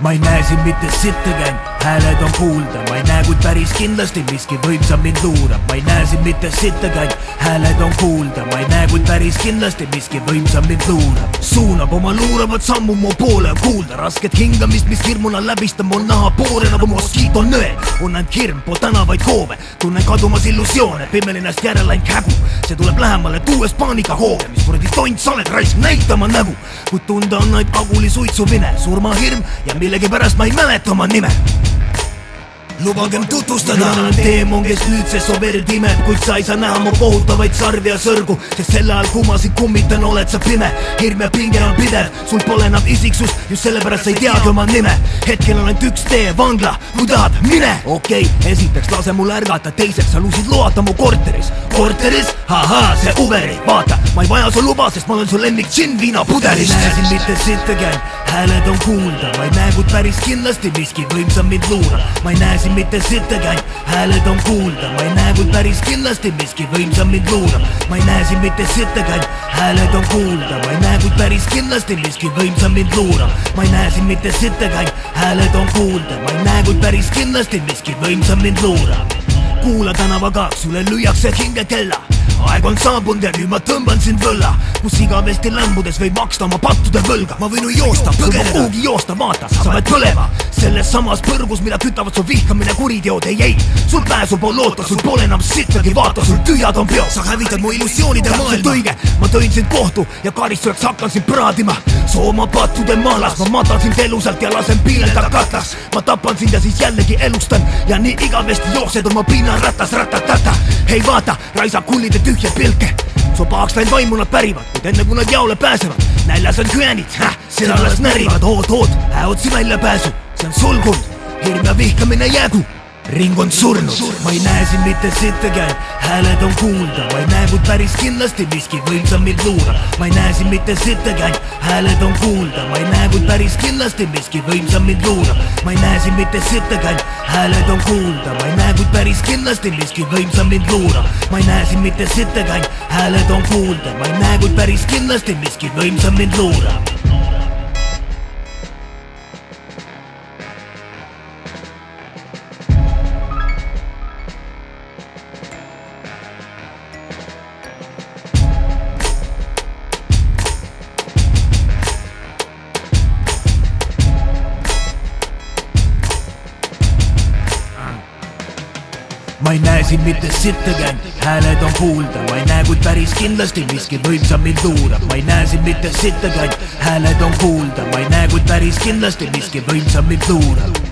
ma ei näe siin mitte sittagi, hääled on kuulda, ma ei näe, kuid päris kindlasti miski võimsam mind luurab, ma ei näe siin mitte sittagi, hääled on kuulda, ma ei näe, kuid päris kindlasti miski võimsam mind luurab. suunab oma luuravat sammu mu poole kuulda, rasket hingamist, mis hirmuna läbistab mu nahapoore nagu moskiito nõe. on ainult hirm, pool tänavaid hoove, tunnen kadumas illusioone, pimelinnast järele ainult hägu. see tuleb lähemale, tuues paanikahooge, mis kuradi tont sa oled, raisk, näita oma nägu. kuid tunda on ainult aguli suitsuvine, surmahirm ja millegipärast ma ei mäleta oma nime lubagem tutvustada mina olen teemon, kes nüüdsest on verd imeb, kuid sa ei saa näha mu kohutavaid sarvi ja sõrgu, sest sel ajal kui ma sind kummitan, oled sa pime. hirm ja pinge on pidev, sul pole enam isiksust, just sellepärast sa ei teagi oma nime. hetkel on ainult üks tee, vangla, kui tahad, mine. okei okay,, esiteks lase mul ärgata, teiseks sa luusid loata mu korteris. korteris? ahaa, see Uberi, vaata, ma ei vaja su luba, sest ma olen su lemmik džinn viinapudelist. näe siin mitte sittagi, hääled on kuulda, ma ei näe, kuid päris kindlasti miski võimsam mind luurab. ma ei näe siin mitte sittagi, hääled on kuulda, ma ei näe, kuid päris kindlasti miski võimsam mind luurab. ma ei näe siin mitte sittagi, hääled on kuulda, ma ei näe, kuid päris kindlasti miski võimsam mind luurab. ma ei näe siin mitte sittagi, hääled on kuulda, ma ei näe, kuid päris kindlasti miski võimsam mind luurab. kuula tänavaga, sulle lüüakse hingekella aeg on saabunud ja nüüd ma tõmban sind võlla, kus igavesti lämbudes võib maksta oma pattude võlga. ma võin ju joosta, põgeneda, kuhugi joosta, vaata, sa pead põlema selles samas põrgus, mida kütavad su vihkamine, kuriteod, ei, ei, sul pääsu pole loota, sul pole enam sittagi, vaata, sul tühjad on peod. sa hävitad mu illusioonide maailma. õige, ma tõin sind kohtu ja karistuseks hakkan sind praadima. soo oma pattude maalas, ma matan sind elusalt ja lasen piilelda katlas. ma tapan sind ja siis jällegi elustan ja nii igavesti jooksed oma pinnaratas, ratatata. ei vaata, raisa kullide tühje pilke su pahaks läinud vaimu nad pärivad, kuid enne kui nad jaole pääsevad, näljas on küänid, seda alles närivad, oot, oot, otsi väljapääsu, see on sulgunud, hirm ja vihkamine jäägu. Ring on surnud, ma ei näe siin mitte sittagi, hääled on kuulda, ma ei näe, kuid päris kindlasti. Miski võimsam mind luurab. ma ei näe siin mitte sittagi, hääled on kuulda, ma ei näe, kuid päris kindlasti. Miski võimsam mind luurab. ma ei näe siin mitte sittagi, hääled on kuulda, ma ei näe, kuid päris kindlasti. Miski võimsam mind luurab. ma ei näe siin mitte sittagi, hääled on kuulda, ma ei näe, kuid päris kindlasti. Miski võimsam mind luurab ma ei näe siin mitte sittagi, hääled on kuulda, ma ei näe, kuid päris kindlasti miski võimsam mind luurab, ma ei näe siin mitte sittagi, hääled on kuulda, ma ei näe, kuid päris kindlasti miski võimsam mind luurab